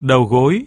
đầu gối.